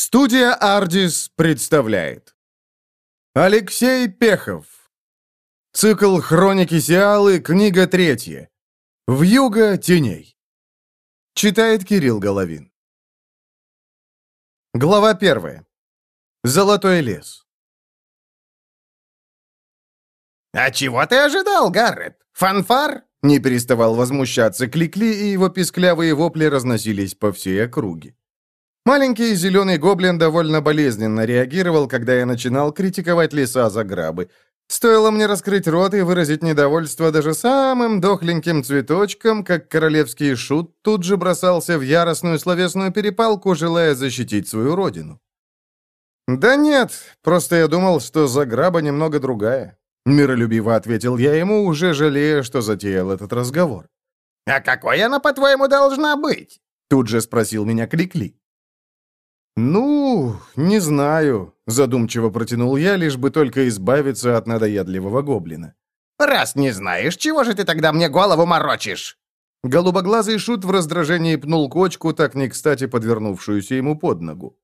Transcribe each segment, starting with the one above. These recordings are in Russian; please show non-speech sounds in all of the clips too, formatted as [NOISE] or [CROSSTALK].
Студия «Ардис» представляет. Алексей Пехов. Цикл «Хроники Сиалы», книга третья. «Вьюга теней» Читает Кирилл Головин. Глава первая. Золотой лес «А чего ты ожидал, Гаррет? Фанфар?» Не переставал возмущаться Кликли, и его писклявые вопли разносились по всей округе. Маленький зеленый гоблин довольно болезненно реагировал, когда я начинал критиковать леса за грабы. Стоило мне раскрыть рот и выразить недовольство даже самым дохленьким цветочком, как королевский шут тут же бросался в яростную словесную перепалку, желая защитить свою родину. «Да нет, просто я думал, что заграба немного другая. Миролюбиво ответил я ему, уже жалея, что затеял этот разговор. «А какой она, по-твоему, должна быть?» Тут же спросил меня Крикли. «Ну, не знаю», — задумчиво протянул я, лишь бы только избавиться от надоедливого гоблина. «Раз не знаешь, чего же ты тогда мне голову морочишь?» Голубоглазый шут в раздражении пнул кочку, так не кстати подвернувшуюся ему под ногу.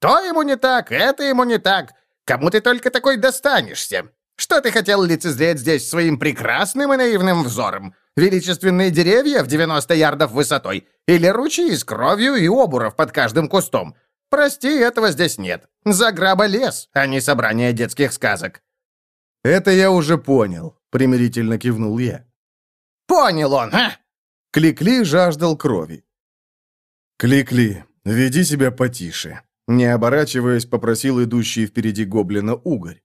«То ему не так, это ему не так. Кому ты только такой достанешься? Что ты хотел лицезреть здесь своим прекрасным и наивным взором? Величественные деревья в 90 ярдов высотой? Или ручьи с кровью и обуров под каждым кустом? Прости, этого здесь нет. Заграба лес, а не собрание детских сказок». «Это я уже понял», — примирительно кивнул я. «Понял он, а?» Кликли жаждал крови. «Кликли, веди себя потише», — не оборачиваясь, попросил идущий впереди гоблина угорь.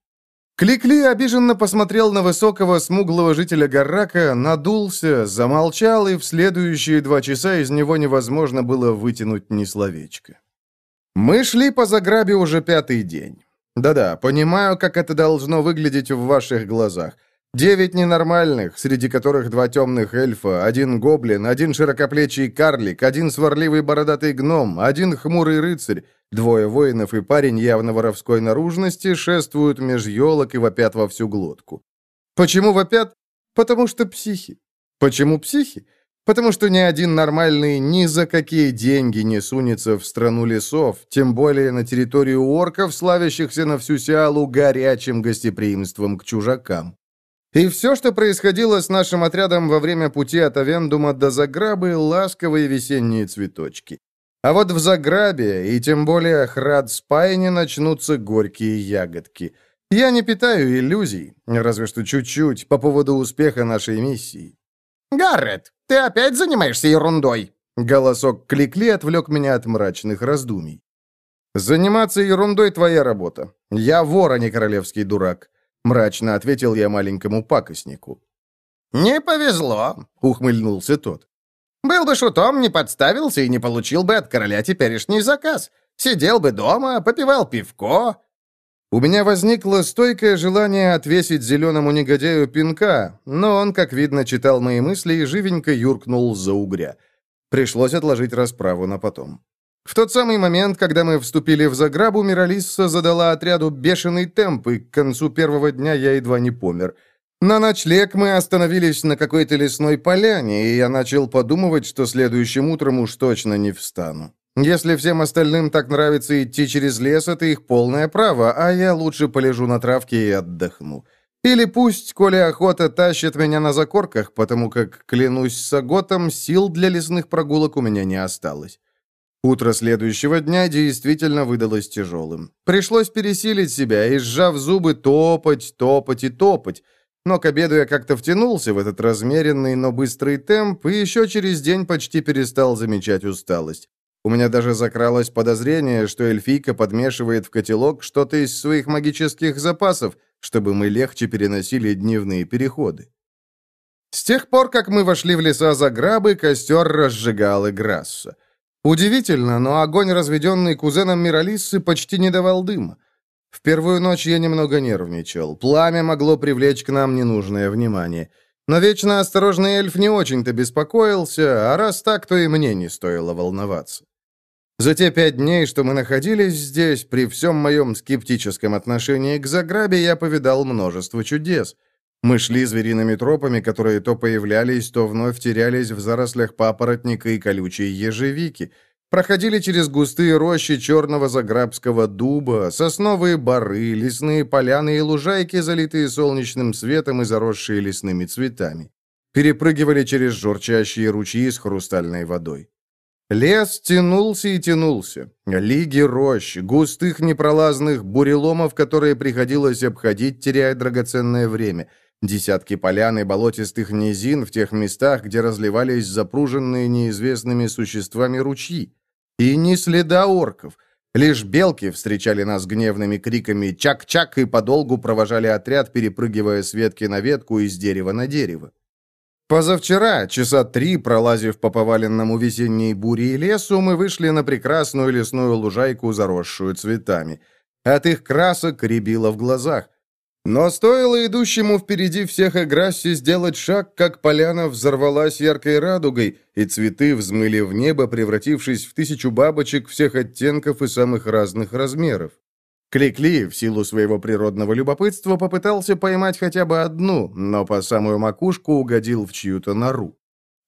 Кликли обиженно посмотрел на высокого смуглого жителя Гаррака, надулся, замолчал, и в следующие два часа из него невозможно было вытянуть ни словечко. Мы шли по заграбе уже пятый день. Да-да, понимаю, как это должно выглядеть в ваших глазах. Девять ненормальных, среди которых два темных эльфа, один гоблин, один широкоплечий карлик, один сварливый бородатый гном, один хмурый рыцарь, двое воинов и парень явно воровской наружности шествуют меж елок и вопят во всю глотку. Почему вопят? Потому что психи. Почему психи? Потому что ни один нормальный ни за какие деньги не сунется в страну лесов, тем более на территорию орков, славящихся на всю Сиалу горячим гостеприимством к чужакам. И все, что происходило с нашим отрядом во время пути от Авендума до Заграбы, ласковые весенние цветочки. А вот в Заграбе, и тем более Храд-Спайне, начнутся горькие ягодки. Я не питаю иллюзий, разве что чуть-чуть, по поводу успеха нашей миссии. «Гаррет, ты опять занимаешься ерундой?» Голосок Кликли отвлек меня от мрачных раздумий. «Заниматься ерундой — твоя работа. Я вор, а не королевский дурак. — мрачно ответил я маленькому пакостнику. «Не повезло», — ухмыльнулся тот. «Был бы шутом, не подставился и не получил бы от короля теперешний заказ. Сидел бы дома, попивал пивко». У меня возникло стойкое желание отвесить зеленому негодяю пинка, но он, как видно, читал мои мысли и живенько юркнул за угря. Пришлось отложить расправу на потом. В тот самый момент, когда мы вступили в Заграбу, Миралисса задала отряду бешеный темп, и к концу первого дня я едва не помер. На ночлег мы остановились на какой-то лесной поляне, и я начал подумывать, что следующим утром уж точно не встану. Если всем остальным так нравится идти через лес, это их полное право, а я лучше полежу на травке и отдохну. Или пусть, коли охота тащит меня на закорках, потому как, клянусь саготом, сил для лесных прогулок у меня не осталось. Утро следующего дня действительно выдалось тяжелым. Пришлось пересилить себя и, сжав зубы, топать, топать и топать. Но к обеду я как-то втянулся в этот размеренный, но быстрый темп, и еще через день почти перестал замечать усталость. У меня даже закралось подозрение, что эльфийка подмешивает в котелок что-то из своих магических запасов, чтобы мы легче переносили дневные переходы. С тех пор, как мы вошли в леса за грабы, костер разжигал Играсса. Удивительно, но огонь, разведенный кузеном Миралиссы, почти не давал дыма. В первую ночь я немного нервничал. Пламя могло привлечь к нам ненужное внимание. Но вечно осторожный эльф не очень-то беспокоился, а раз так, то и мне не стоило волноваться. За те пять дней, что мы находились здесь, при всем моем скептическом отношении к Заграбе, я повидал множество чудес — мы шли звериными тропами, которые то появлялись, то вновь терялись в зарослях папоротника и колючей ежевики. проходили через густые рощи черного заграбского дуба, сосновые бары, лесные поляны и лужайки, залитые солнечным светом и заросшие лесными цветами. Перепрыгивали через журчащие ручьи с хрустальной водой. Лес тянулся и тянулся. Лиги рощ, густых непролазных буреломов, которые приходилось обходить, теряя драгоценное время. Десятки полян и болотистых низин в тех местах, где разливались запруженные неизвестными существами ручьи. И ни следа орков. Лишь белки встречали нас гневными криками «Чак-чак!» и подолгу провожали отряд, перепрыгивая с ветки на ветку и с дерева на дерево. Позавчера, часа три, пролазив по поваленному весенней буре и лесу, мы вышли на прекрасную лесную лужайку, заросшую цветами. От их красок рябило в глазах. Но стоило идущему впереди всех Эграсси сделать шаг, как поляна взорвалась яркой радугой, и цветы взмыли в небо, превратившись в тысячу бабочек всех оттенков и самых разных размеров. Кликли, в силу своего природного любопытства, попытался поймать хотя бы одну, но по самую макушку угодил в чью-то нору.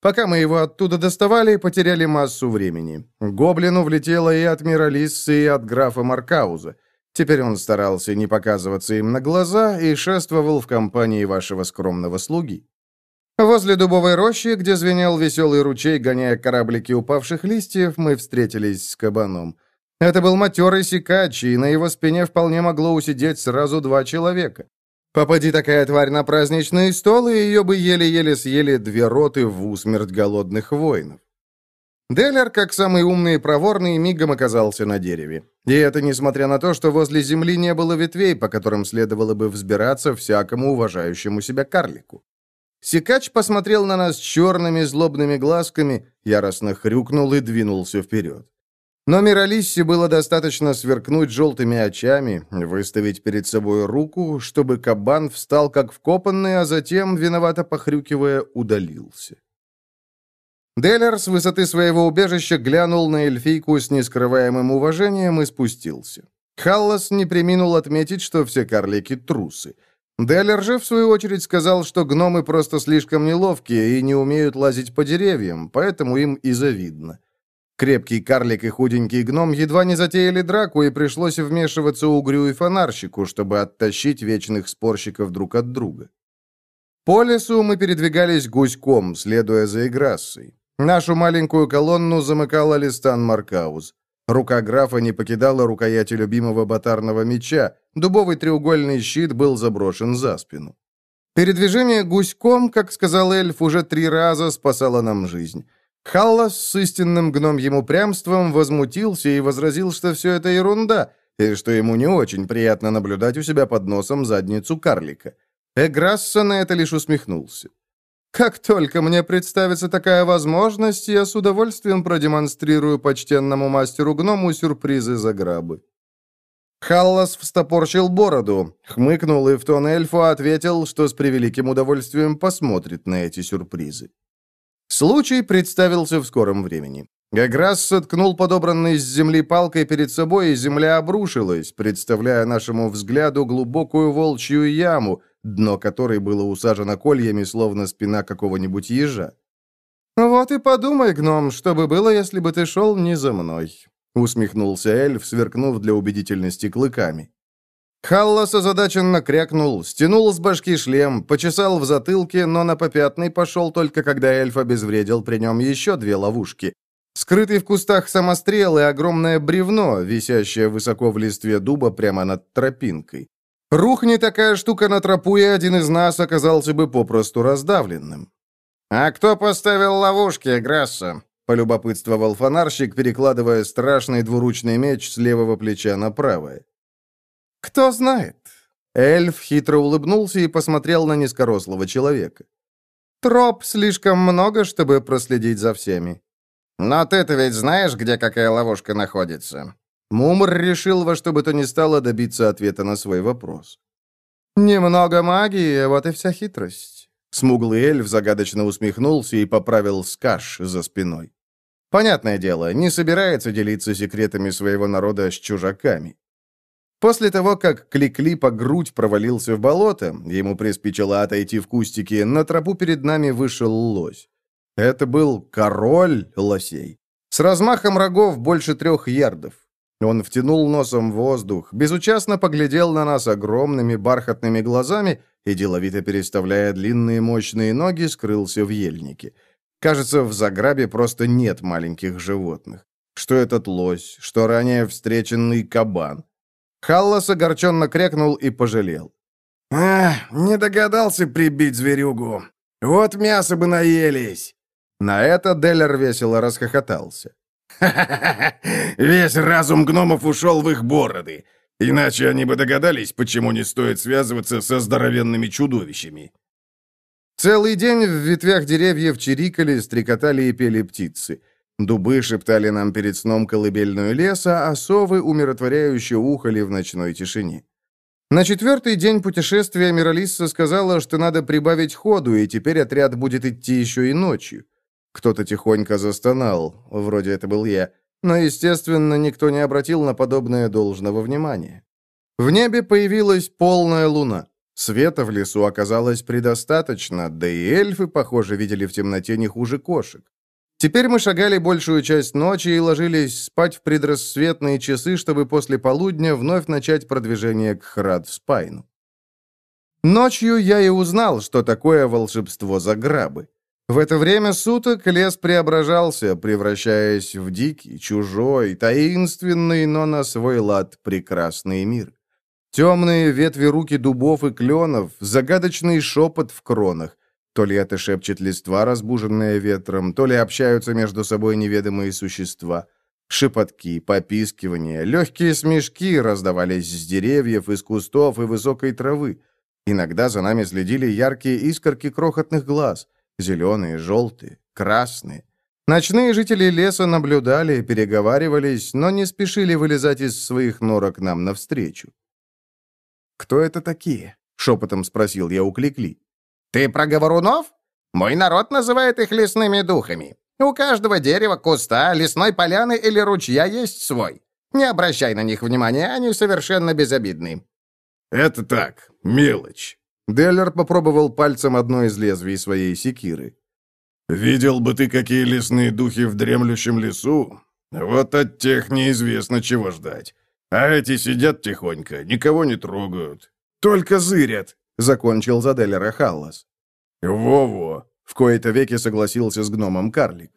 Пока мы его оттуда доставали, потеряли массу времени. Гоблину влетело и от Миралиссы, и от графа Маркауза. Теперь он старался не показываться им на глаза и шествовал в компании вашего скромного слуги. Возле дубовой рощи, где звенел веселый ручей, гоняя кораблики упавших листьев, мы встретились с кабаном. Это был матерый сикач, и на его спине вполне могло усидеть сразу два человека. Попади такая тварь на праздничный стол, и ее бы еле-еле съели две роты в усмерть голодных воинов. Деллер, как самый умный и проворный, мигом оказался на дереве. И это несмотря на то, что возле земли не было ветвей, по которым следовало бы взбираться всякому уважающему себя карлику. Сикач посмотрел на нас черными злобными глазками, яростно хрюкнул и двинулся вперед. Но Миралиссе было достаточно сверкнуть желтыми очами, выставить перед собой руку, чтобы кабан встал как вкопанный, а затем, виновато похрюкивая, удалился. Деллер с высоты своего убежища глянул на эльфийку с нескрываемым уважением и спустился. Халлас не приминул отметить, что все карлики — трусы. Деллер же, в свою очередь, сказал, что гномы просто слишком неловкие и не умеют лазить по деревьям, поэтому им и завидно. Крепкий карлик и худенький гном едва не затеяли драку, и пришлось вмешиваться угрю и фонарщику, чтобы оттащить вечных спорщиков друг от друга. По лесу мы передвигались гуськом, следуя за Играссой. Нашу маленькую колонну замыкал Алистан Маркауз. Рука графа не покидала рукояти любимого батарного меча, дубовый треугольный щит был заброшен за спину. Передвижение гуськом, как сказал эльф, уже три раза спасало нам жизнь. Халлас с истинным гномьим упрямством возмутился и возразил, что все это ерунда, и что ему не очень приятно наблюдать у себя под носом задницу карлика. Эграсса на это лишь усмехнулся. Как только мне представится такая возможность, я с удовольствием продемонстрирую почтенному мастеру-гному сюрпризы за грабы». Халлас встопорщил бороду, хмыкнул и в тон эльфу ответил, что с превеликим удовольствием посмотрит на эти сюрпризы. Случай представился в скором времени. Гаграс соткнул подобранной с земли палкой перед собой, и земля обрушилась, представляя нашему взгляду глубокую волчью яму, дно которой было усажено кольями, словно спина какого-нибудь ежа. «Вот и подумай, гном, что бы было, если бы ты шел не за мной», — усмехнулся эльф, сверкнув для убедительности клыками. Халлас озадаченно крякнул, стянул с башки шлем, почесал в затылке, но на попятный пошел только когда эльф обезвредил при нем еще две ловушки. Скрытый в кустах самострел и огромное бревно, висящее высоко в листве дуба прямо над тропинкой. Рухни такая штука на тропу, и один из нас оказался бы попросту раздавленным. «А кто поставил ловушки, Грасса?» — полюбопытствовал фонарщик, перекладывая страшный двуручный меч с левого плеча на правое. «Кто знает?» Эльф хитро улыбнулся и посмотрел на низкорослого человека. «Троп слишком много, чтобы проследить за всеми». «Но ты-то ведь знаешь, где какая ловушка находится?» Мумр решил во что бы то ни стало добиться ответа на свой вопрос. «Немного магии, вот и вся хитрость». Смуглый эльф загадочно усмехнулся и поправил скаш за спиной. Понятное дело, не собирается делиться секретами своего народа с чужаками. После того, как Кликли по грудь провалился в болото, ему приспичило отойти в кустики, на тропу перед нами вышел лось. Это был король лосей. С размахом рогов больше трех ярдов. Он втянул носом воздух, безучастно поглядел на нас огромными бархатными глазами и, деловито переставляя длинные мощные ноги, скрылся в ельнике. Кажется, в Заграбе просто нет маленьких животных. Что этот лось, что ранее встреченный кабан. Халлас огорченно крякнул и пожалел. «Ах, не догадался прибить зверюгу. Вот мясо бы наелись!» На это Деллер весело расхохотался. «Ха-ха-ха! [LAUGHS] Весь разум гномов ушел в их бороды. Иначе они бы догадались, почему не стоит связываться со здоровенными чудовищами». Целый день в ветвях деревьев чирикали, стрекотали и пели птицы. Дубы шептали нам перед сном колыбельную леса, а совы умиротворяюще ухали в ночной тишине. На четвертый день путешествия Миралисса сказала, что надо прибавить ходу, и теперь отряд будет идти еще и ночью. Кто-то тихонько застонал, вроде это был я, но, естественно, никто не обратил на подобное должного внимания. В небе появилась полная луна. Света в лесу оказалось предостаточно, да и эльфы, похоже, видели в темноте не хуже кошек. Теперь мы шагали большую часть ночи и ложились спать в предрассветные часы, чтобы после полудня вновь начать продвижение к Храд-Спайну. Ночью я и узнал, что такое волшебство за грабы. В это время суток лес преображался, превращаясь в дикий, чужой, таинственный, но на свой лад прекрасный мир. Темные ветви руки дубов и кленов, загадочный шепот в кронах, то ли это шепчет листва, разбуженная ветром, то ли общаются между собой неведомые существа. Шепотки, попискивания, легкие смешки раздавались с деревьев, из кустов и высокой травы. Иногда за нами следили яркие искорки крохотных глаз, зеленые, желтые, красные. Ночные жители леса наблюдали, переговаривались, но не спешили вылезать из своих норок нам навстречу. «Кто это такие?» — шепотом спросил я у Кликли. «Ты про говорунов? Мой народ называет их лесными духами. У каждого дерева, куста, лесной поляны или ручья есть свой. Не обращай на них внимания, они совершенно безобидны». «Это так, мелочь». Деллер попробовал пальцем одно из лезвий своей секиры. «Видел бы ты, какие лесные духи в дремлющем лесу? Вот от тех неизвестно, чего ждать. А эти сидят тихонько, никого не трогают. Только зырят. — закончил за Деллера Халлас. «Во-во!» — в кои-то веки согласился с гномом карлик.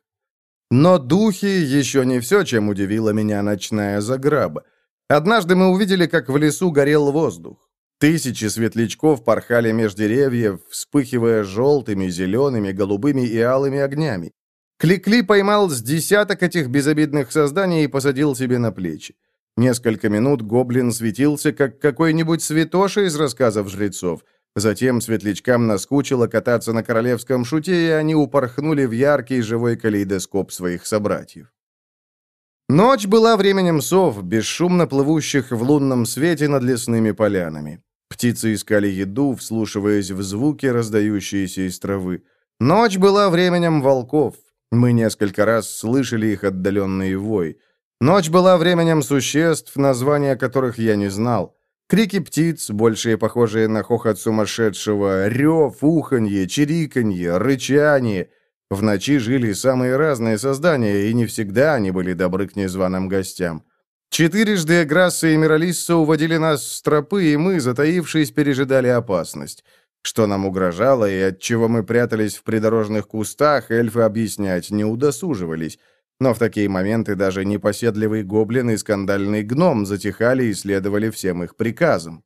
Но духи еще не все, чем удивила меня ночная заграба. Однажды мы увидели, как в лесу горел воздух. Тысячи светлячков порхали меж деревьев, вспыхивая желтыми, зелеными, голубыми и алыми огнями. Кликли поймал с десяток этих безобидных созданий и посадил себе на плечи. Несколько минут гоблин светился, как какой-нибудь святоша из рассказов жрецов. Затем светлячкам наскучило кататься на королевском шуте, и они упорхнули в яркий живой калейдоскоп своих собратьев. Ночь была временем сов, бесшумно плывущих в лунном свете над лесными полянами. Птицы искали еду, вслушиваясь в звуки, раздающиеся из травы. Ночь была временем волков. Мы несколько раз слышали их отдаленный вой. Ночь была временем существ, названия которых я не знал. Крики птиц, большие похожие на хохот сумасшедшего, рев, уханье, чириканье, рычание. В ночи жили самые разные создания, и не всегда они были добры к незваным гостям. Четырежды Эграсса и Миралисса уводили нас с тропы, и мы, затаившись, пережидали опасность. Что нам угрожало и от чего мы прятались в придорожных кустах, эльфы объяснять не удосуживались. Но в такие моменты даже непоседливый гоблин и скандальный гном затихали и следовали всем их приказам.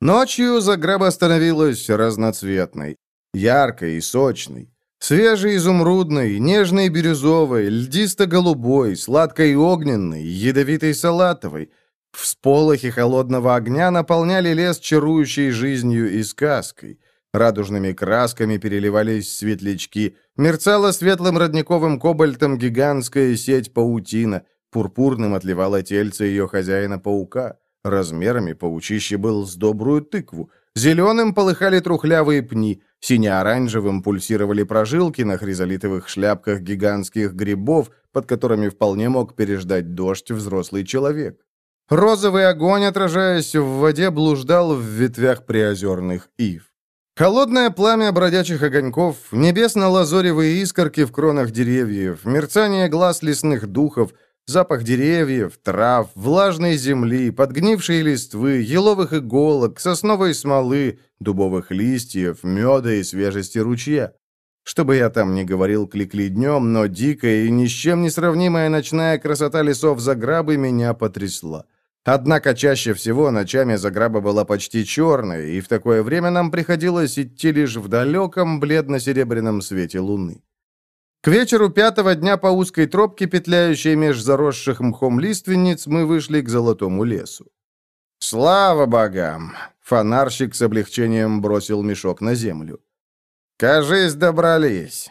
Ночью заграба становилась разноцветной, яркой и сочной. Свежей изумрудной, нежной бирюзовой, льдисто-голубой, сладкой огненной, ядовитой салатовой. Всполохи холодного огня наполняли лес чарующей жизнью и сказкой. Радужными красками переливались светлячки, мерцала светлым родниковым кобальтом гигантская сеть паутина, пурпурным отливало тельце ее хозяина-паука, размерами паучище был с добрую тыкву, зеленым полыхали трухлявые пни, сине-оранжевым пульсировали прожилки на хризолитовых шляпках гигантских грибов, под которыми вполне мог переждать дождь взрослый человек. Розовый огонь, отражаясь в воде, блуждал в ветвях приозерных ив. Холодное пламя бродячих огоньков, небесно-лазоревые искорки в кронах деревьев, мерцание глаз лесных духов, запах деревьев, трав, влажной земли, подгнившей листвы, еловых иголок, сосновой смолы, дубовых листьев, меда и свежести ручья. Что бы я там ни говорил кликли днем, но дикая и ни с чем не сравнимая ночная красота лесов Заграбы меня потрясла. Однако чаще всего ночами Заграба была почти черной, и в такое время нам приходилось идти лишь в далеком бледно-серебряном свете луны. К вечеру пятого дня по узкой тропке, петляющей меж заросших мхом лиственниц, мы вышли к золотому лесу. «Слава богам!» — фонарщик с облегчением бросил мешок на землю. «Кажись, добрались».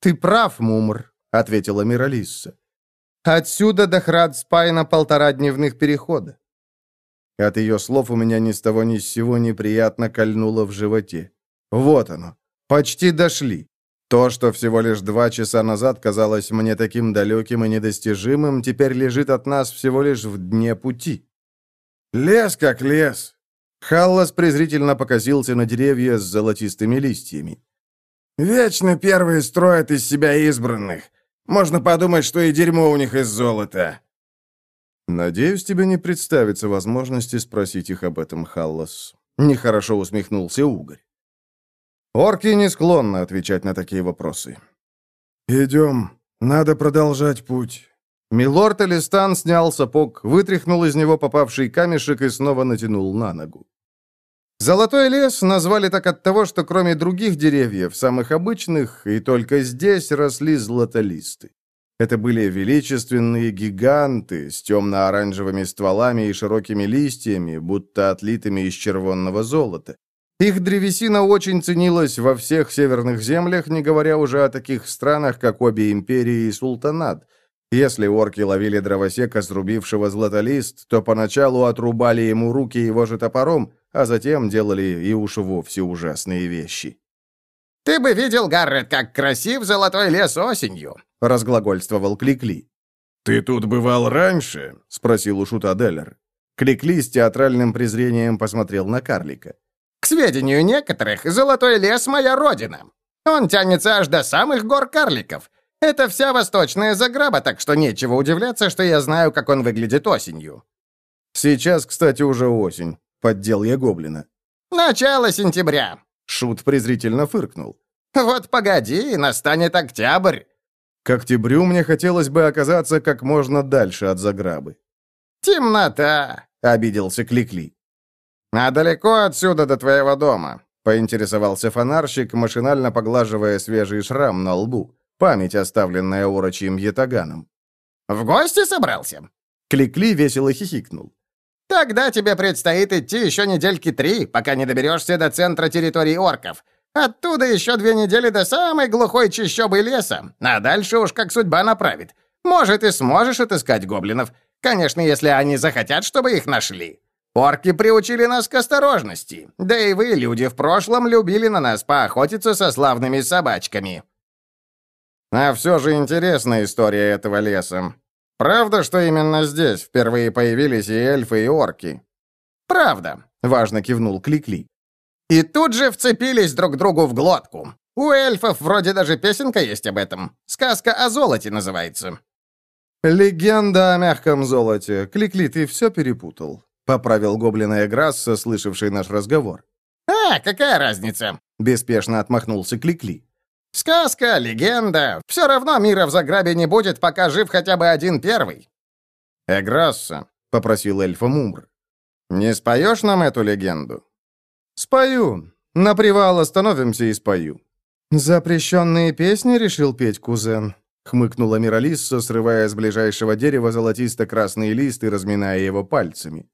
«Ты прав, Мумр», — ответила Миралисса. Отсюда до Храдспайна полтора дневных перехода. От ее слов у меня ни с того ни с сего неприятно кольнуло в животе. Вот оно. Почти дошли. То, что всего лишь два часа назад казалось мне таким далеким и недостижимым, теперь лежит от нас всего лишь в дне пути. Лес как лес. Халлас презрительно покосился на деревья с золотистыми листьями. «Вечно первые строят из себя избранных. Можно подумать, что и дерьмо у них из золота». «Надеюсь, тебе не представится возможности спросить их об этом, Халлас». Нехорошо усмехнулся Угорь. Орки не склонны отвечать на такие вопросы. «Идем. Надо продолжать путь». Милорд Элистан снял сапог, вытряхнул из него попавший камешек и снова натянул на ногу. Золотой лес назвали так от того, что кроме других деревьев, самых обычных, и только здесь росли златолисты. Это были величественные гиганты с темно-оранжевыми стволами и широкими листьями, будто отлитыми из червонного золота. Их древесина очень ценилась во всех северных землях, не говоря уже о таких странах, как обе империи и султанат. Если орки ловили дровосека, срубившего златолист, то поначалу отрубали ему руки его же топором, а затем делали и уж вовсе ужасные вещи. «Ты бы видел, Гаррет, как красив золотой лес осенью!» — разглагольствовал Кликли. «Ты тут бывал раньше?» — спросил у Шута Деллер. Кликли с театральным презрением посмотрел на карлика. «К сведению некоторых, золотой лес — моя родина. Он тянется аж до самых гор карликов. Это вся восточная заграба, так что нечего удивляться, что я знаю, как он выглядит осенью». «Сейчас, кстати, уже осень», — поддел я гоблина. «Начало сентября», — Шут презрительно фыркнул. «Вот погоди, настанет октябрь». К октябрю мне хотелось бы оказаться как можно дальше от заграбы. «Темнота», — обиделся Кликли. «А далеко отсюда до твоего дома?» — поинтересовался фонарщик, машинально поглаживая свежий шрам на лбу, память, оставленная урочьим ятаганом. «В гости собрался?» Кликли весело хихикнул. Тогда тебе предстоит идти еще недельки три, пока не доберешься до центра территории орков. Оттуда еще две недели до самой глухой чащобы леса, а дальше уж как судьба направит. Может, и сможешь отыскать гоблинов. Конечно, если они захотят, чтобы их нашли. Орки приучили нас к осторожности. Да и вы, люди, в прошлом любили на нас поохотиться со славными собачками. А все же интересная история этого леса. Правда, что именно здесь впервые появились и эльфы, и орки?» «Правда», — важно кивнул Кликли. «И тут же вцепились друг другу в глотку. У эльфов вроде даже песенка есть об этом. Сказка о золоте называется». «Легенда о мягком золоте. Кликли, ты все перепутал», — поправил гоблина Эграсса, слышавший наш разговор. «А, какая разница?» — беспешно отмахнулся Кликли. Сказка, легенда. Все равно мира в Заграбе не будет, пока жив хотя бы один первый. «Эграсса», — попросил эльфа Мумр, — «не споешь нам эту легенду?» «Спою. На привал остановимся и спою». «Запрещенные песни решил петь кузен», — хмыкнула Миралисса, срывая с ближайшего дерева золотисто-красный лист и разминая его пальцами.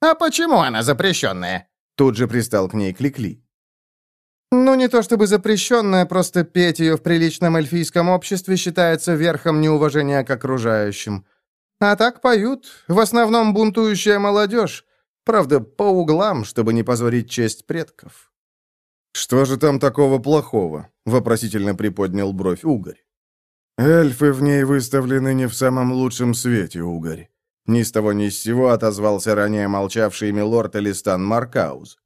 «А почему она запрещенная?» Тут же пристал к ней Кликли. Ну, не то чтобы запрещенное, просто петь ее в приличном эльфийском обществе считается верхом неуважения к окружающим. А так поют, в основном бунтующая молодежь. Правда, по углам, чтобы не позорить честь предков. «Что же там такого плохого?» — вопросительно приподнял бровь Угорь. «Эльфы в ней выставлены не в самом лучшем свете, Угорь». Ни с того ни с сего отозвался ранее молчавший милорд Элистан Маркауз.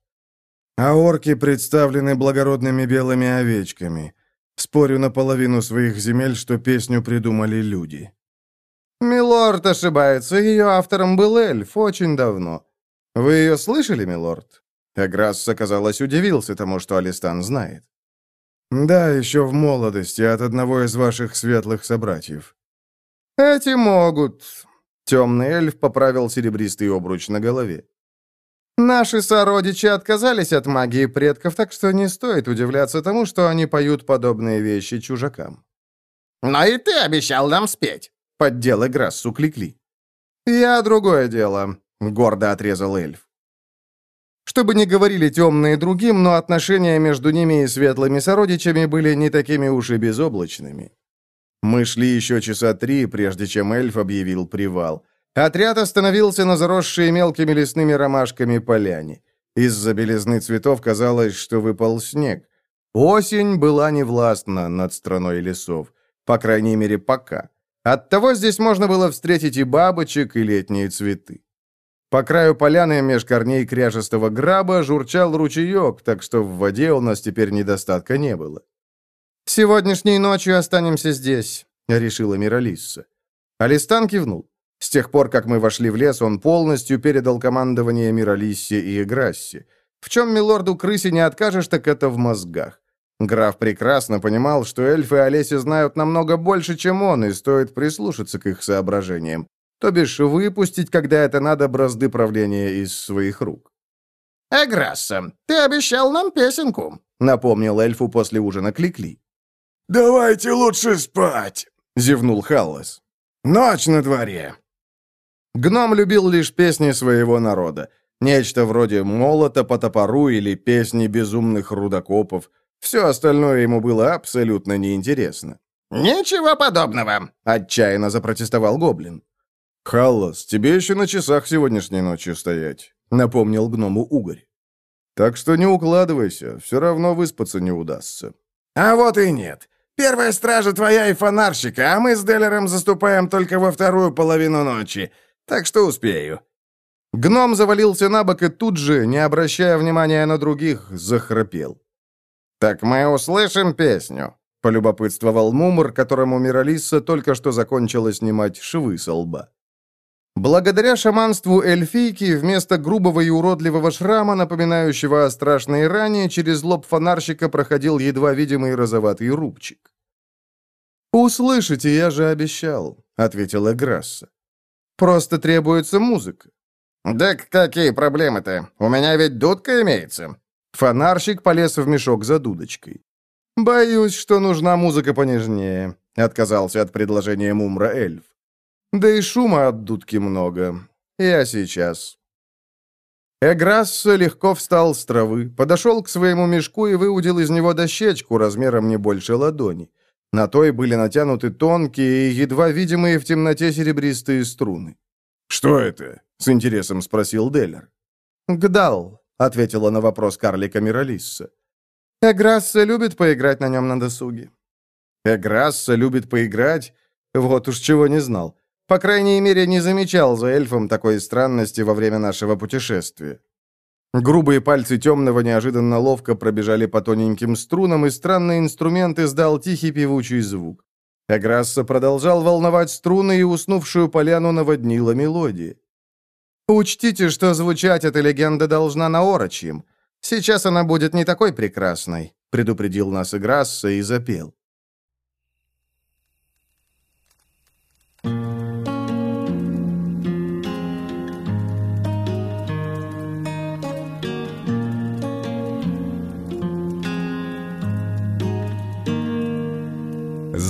А орки представлены благородными белыми овечками. Спорю на половину своих земель, что песню придумали люди. «Милорд ошибается, ее автором был эльф очень давно. Вы ее слышали, милорд?» Эграсс, казалось, удивился тому, что Алистан знает. «Да, еще в молодости, от одного из ваших светлых собратьев». «Эти могут». Темный эльф поправил серебристый обруч на голове. «Наши сородичи отказались от магии предков, так что не стоит удивляться тому, что они поют подобные вещи чужакам». «Но и ты обещал нам спеть!» — поддел Играссу Кликли. «Я другое дело», — гордо отрезал эльф. Чтобы не говорили темные другим, но отношения между ними и светлыми сородичами были не такими уж и безоблачными. Мы шли еще часа три, прежде чем эльф объявил привал. Отряд остановился на заросшей мелкими лесными ромашками поляне. Из-за белизны цветов казалось, что выпал снег. Осень была невластна над страной лесов. По крайней мере, пока. Оттого здесь можно было встретить и бабочек, и летние цветы. По краю поляны меж корней кряжестого граба журчал ручеек, так что в воде у нас теперь недостатка не было. «Сегодняшней ночью останемся здесь», — решила Миралисса. Алистан кивнул. С тех пор, как мы вошли в лес, он полностью передал командование Миралиссе и Играссе. В чем милорду крысе не откажешь, так это в мозгах. Граф прекрасно понимал, что эльфы Олеси знают намного больше, чем он, и стоит прислушаться к их соображениям. То бишь, выпустить, когда это надо, бразды правления из своих рук. «Эграсса, ты обещал нам песенку», — напомнил эльфу после ужина Кликли. «Давайте лучше спать», — зевнул Халлас. «Ночь на дворе». Гном любил лишь песни своего народа. Нечто вроде «Молота по топору» или «Песни безумных рудокопов». Все остальное ему было абсолютно неинтересно. «Ничего подобного», — отчаянно запротестовал Гоблин. «Халлас, тебе еще на часах сегодняшней ночью стоять», — напомнил гному Угорь. «Так что не укладывайся, все равно выспаться не удастся». «А вот и нет. Первая стража твоя и фонарщика, а мы с Деллером заступаем только во вторую половину ночи, так что успею». Гном завалился на бок и тут же, не обращая внимания на других, захрапел. «Так мы услышим песню», — полюбопытствовал Мумр, которому Миралисса только что закончила снимать швы со лба. Благодаря шаманству эльфийки, вместо грубого и уродливого шрама, напоминающего о страшной ране, через лоб фонарщика проходил едва видимый розоватый рубчик. «Услышите, я же обещал», — ответила Грасса. «Просто требуется музыка». «Да какие проблемы-то? У меня ведь дудка имеется». Фонарщик полез в мешок за дудочкой. «Боюсь, что нужна музыка понежнее», — отказался от предложения Мумра эльф. Да и шума от дудки много. Я сейчас». Эграсса легко встал с травы, подошел к своему мешку и выудил из него дощечку размером не больше ладони. На той были натянуты тонкие и едва видимые в темноте серебристые струны. «Что это?» — с интересом спросил Деллер. «Гдал», — ответила на вопрос карлика Миралисса. «Эграсса любит поиграть на нем на досуге». «Эграсса любит поиграть? Вот уж чего не знал. По крайней мере, не замечал за эльфом такой странности во время нашего путешествия. Грубые пальцы темного неожиданно ловко пробежали по тоненьким струнам, и странный инструмент издал тихий певучий звук. Эграсса продолжал волновать струны, и уснувшую поляну наводнила мелодия. «Учтите, что звучать эта легенда должна на орочьем. Сейчас она будет не такой прекрасной», — предупредил нас Эграсса и запел.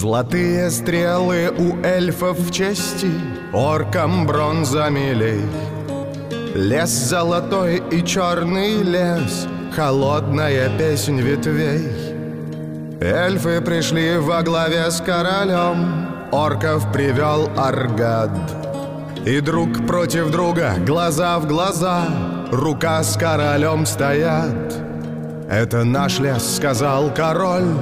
Золотые стрелы у эльфов в чести, Оркам бронза милей. Лес золотой и черный лес, Холодная песнь ветвей. Эльфы пришли во главе с королем, Орков привел Аргад. И друг против друга, глаза в глаза, Рука с королем стоят. «Это наш лес», — сказал король,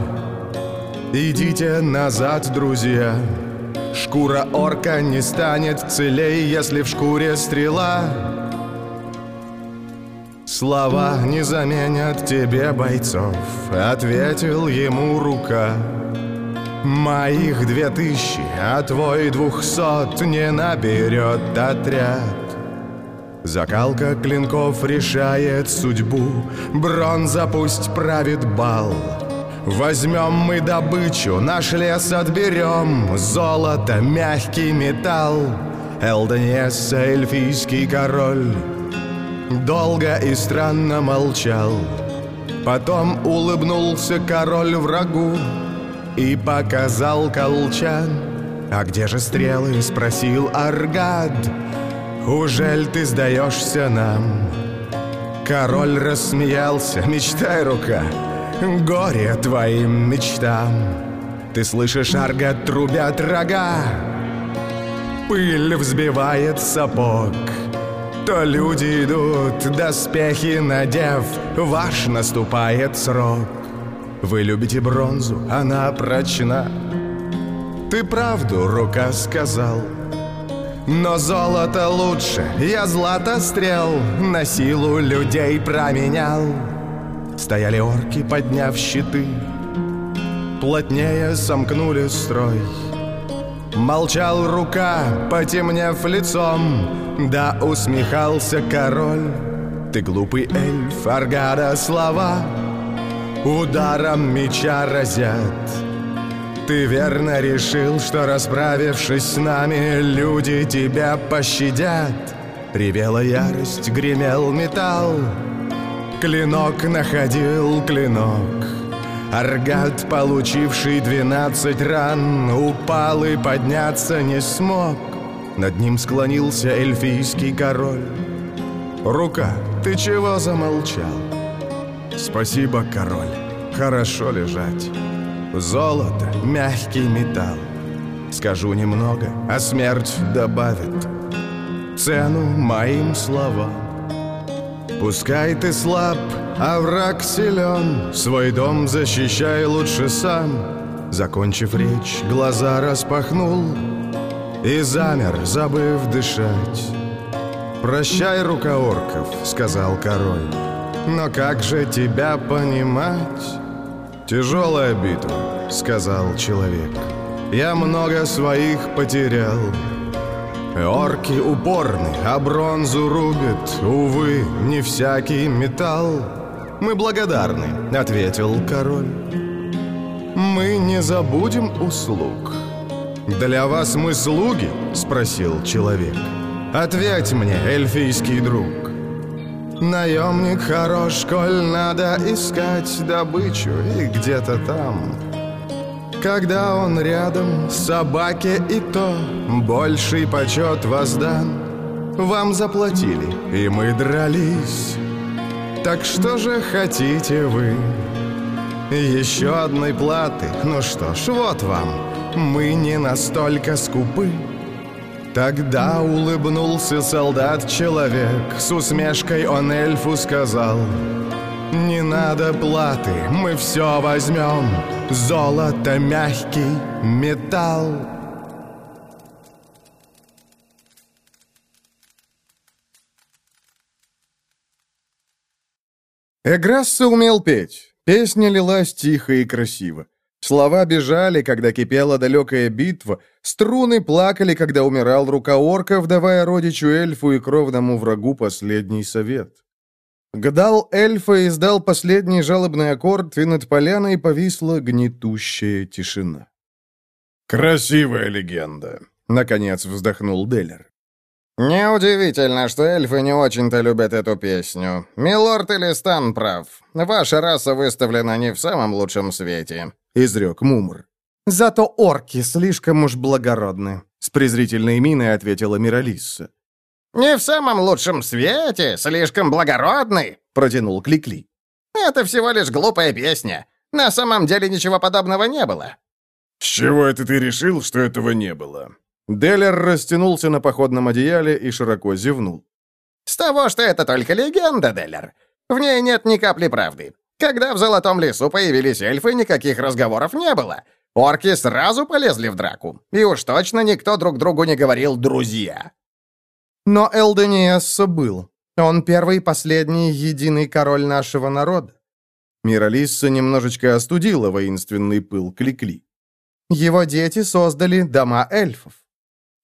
Идите назад, друзья Шкура орка не станет целей, если в шкуре стрела Слова не заменят тебе бойцов, ответил ему рука. Моих две тысячи, а твой двухсот не наберет отряд. Закалка клинков решает судьбу, бронза пусть правит бал. Возьмем мы добычу, наш лес отберем, золото, мягкий металл. Элдонесса, эльфийский король, долго и странно молчал. Потом улыбнулся король врагу и показал колчан. «А где же стрелы?» — спросил Аргад. «Ужель ты сдаешься нам?» Король рассмеялся, мечтай, рука, горе твоим мечтам. Ты слышишь, Аргад, трубят рога, пыль взбивает сапог. То люди идут, доспехи надев, ваш наступает срок. Вы любите бронзу, она прочна. Ты правду, рука, сказал. Но золото лучше, я злато стрел На силу людей променял. Стояли орки, подняв щиты, Плотнее сомкнули строй. Молчал рука, потемнев лицом, Да усмехался король. Ты глупый эльф, Аргада слова Ударом меча разят. Ты верно решил, что расправившись с нами, люди тебя пощадят. Ревела ярость, гремел металл, клинок находил клинок. Аргат, получивший двенадцать ран, упал и подняться не смог. Над ним склонился эльфийский король. Рука, ты чего замолчал? Спасибо, король, хорошо лежать. Золото, мягкий металл. Скажу немного, а смерть добавит цену моим словам. Пускай ты слаб, а враг силен, свой дом защищай лучше сам. Закончив речь, глаза распахнул и замер, забыв дышать. «Прощай, рука орков», — сказал король, — «но как же тебя понимать?» «Тяжелая битва», — сказал человек. «Я много своих потерял». Орки упорны, а бронзу рубят, увы, не всякий металл. Мы благодарны, ответил король. Мы не забудем услуг. Для вас мы слуги? Спросил человек. Ответь мне, эльфийский друг. Наемник хорош, коль надо искать добычу и где-то там. Когда он рядом, собаке и то больший почет воздан. Вам заплатили, и мы дрались. Так что же хотите вы? Еще одной платы? Ну что ж, вот вам. Мы не настолько скупы. Тогда улыбнулся солдат-человек, с усмешкой он эльфу сказал «Не надо платы, мы все возьмем, золото, мягкий металл». Эграсса умел петь. Песня лилась тихо и красиво. Слова бежали, когда кипела далекая битва, струны плакали, когда умирал рука орков, давая родичу эльфу и кровному врагу последний совет. Гдал эльфа издал последний жалобный аккорд, и над поляной повисла гнетущая тишина. «Красивая легенда», — наконец вздохнул Деллер. «Неудивительно, что эльфы не очень-то любят эту песню. Милорд Элистан прав. Ваша раса выставлена не в самом лучшем свете», — изрек Мумр. «Зато орки слишком уж благородны», — с презрительной миной ответила Миралисса. «Не в самом лучшем свете, слишком благородный», — протянул Кликли. «Это всего лишь глупая песня. На самом деле ничего подобного не было». «С чего это ты решил, что этого не было?» Деллер растянулся на походном одеяле и широко зевнул. «С того, что это только легенда, Деллер. В ней нет ни капли правды. Когда в Золотом лесу появились эльфы, никаких разговоров не было. Орки сразу полезли в драку. И уж точно никто друг другу не говорил «друзья». «Но Элдениасса был», — Он первый, последний, единый король нашего народа. Миралисса немножечко остудила воинственный пыл Кликли. Его дети создали дома эльфов.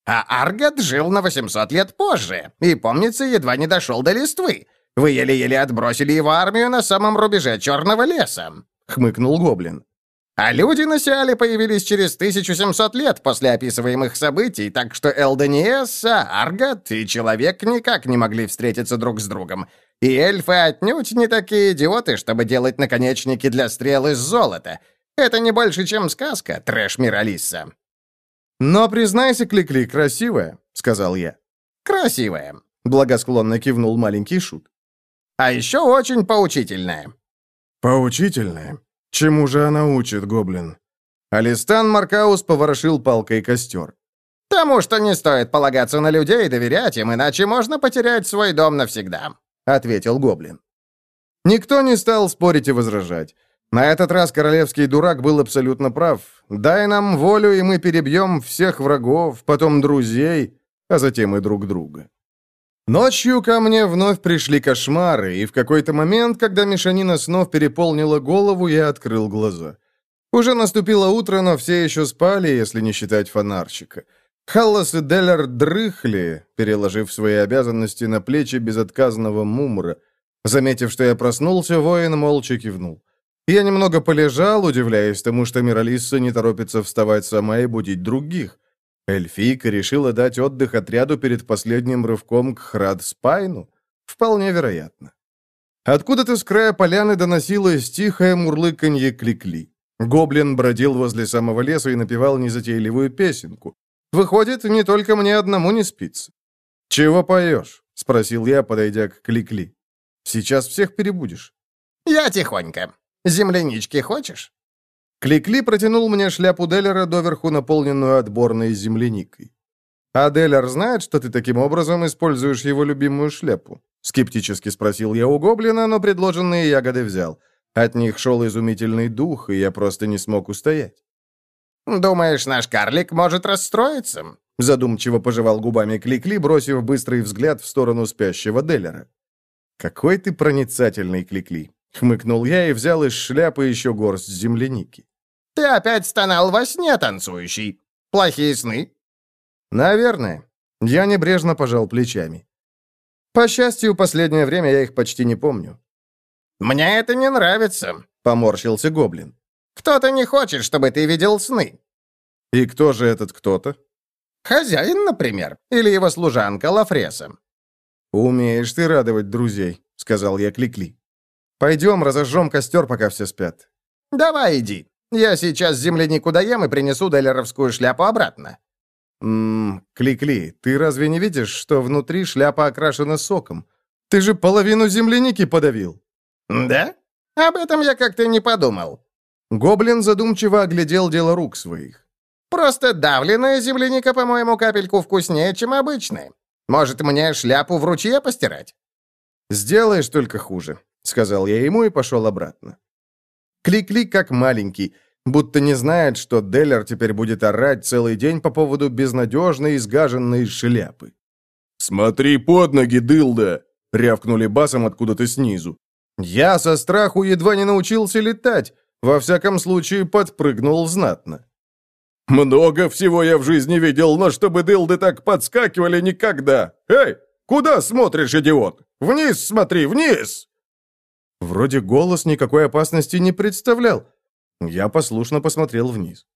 А Аргат жил на 800 лет позже, и, помнится, едва не дошел до листвы. Вы еле-еле отбросили его армию на самом рубеже Черного леса», — хмыкнул Гоблин. «А люди на Сиале появились через 1700 лет после описываемых событий, так что Элдониеса, Аргат и Человек никак не могли встретиться друг с другом. И эльфы отнюдь не такие идиоты, чтобы делать наконечники для стрел из золота. Это не больше, чем сказка, трэш Миралиса». «Но, признайся, Кликли, красивая», — сказал я. «Красивая», — благосклонно кивнул маленький шут. «А еще очень поучительная». «Поучительная? Чему же она учит, гоблин?» Алистан Маркаус поворошил палкой костер. «Тому, что не стоит полагаться на людей и доверять им, иначе можно потерять свой дом навсегда», — ответил гоблин. Никто не стал спорить и возражать. На этот раз королевский дурак был абсолютно прав. Дай нам волю, и мы перебьем всех врагов, потом друзей, а затем и друг друга. Ночью ко мне вновь пришли кошмары, и в какой-то момент, когда мешанина снов переполнила голову, я открыл глаза. Уже наступило утро, но все еще спали, если не считать фонарщика. Халлас и Деллер дрыхли, переложив свои обязанности на плечи безотказного мумра. Заметив, что я проснулся, воин молча кивнул. Я немного полежал, удивляясь тому, что Миралисса не торопится вставать сама и будить других. Эльфийка решила дать отдых отряду перед последним рывком к Храд-Спайну? Вполне вероятно. Откуда-то с края поляны доносилось тихое мурлыканье кликли. Гоблин бродил возле самого леса и напевал незатейливую песенку. Выходит, не только мне одному не спится. «Чего поешь?» — спросил я, подойдя к Кликли. «Сейчас всех перебудешь». «Я тихонько», Землянички хочешь?» Кликли протянул мне шляпу Деллера, доверху наполненную отборной земляникой. «А Деллер знает, что ты таким образом используешь его любимую шляпу?» Скептически спросил я у гоблина, но предложенные ягоды взял. От них шел изумительный дух, и я просто не смог устоять. «Думаешь, наш карлик может расстроиться?» Задумчиво пожевал губами Кликли, бросив быстрый взгляд в сторону спящего Деллера. «Какой ты проницательный, Кликли. Хмыкнул я и взял из шляпы еще горсть земляники. «Ты опять стонал во сне, танцующий. Плохие сны?» «Наверное». Я небрежно пожал плечами. По счастью, последнее время я их почти не помню. «Мне это не нравится», — поморщился гоблин. «Кто-то не хочет, чтобы ты видел сны». «И кто же этот кто-то?» «Хозяин, например, или его служанка Лафреса». «Умеешь ты радовать друзей», — сказал я Кликли. Пойдем, разожжем костер, пока все спят». «Давай иди. Я сейчас землянику доем и принесу Деллеровскую шляпу обратно». «Ммм, Кли-Кли, ты разве не видишь, что внутри шляпа окрашена соком? Ты же половину земляники подавил». «Да? Об этом я как-то не подумал». Гоблин задумчиво оглядел дело рук своих. «Просто давленная земляника, по-моему, капельку вкуснее, чем обычная. Может, мне шляпу в ручье постирать?» «Сделаешь только хуже. — сказал я ему и пошел обратно. Клик-клик как маленький, будто не знает, что Деллер теперь будет орать целый день по поводу безнадежной изгаженной шляпы. «Смотри под ноги, дылда!» — рявкнули басом откуда-то снизу. Я со страху едва не научился летать, во всяком случае подпрыгнул знатно. «Много всего я в жизни видел, но чтобы дылды так подскакивали никогда! Эй, куда смотришь, идиот? Вниз смотри, вниз!» Вроде голос никакой опасности не представлял. Я послушно посмотрел вниз.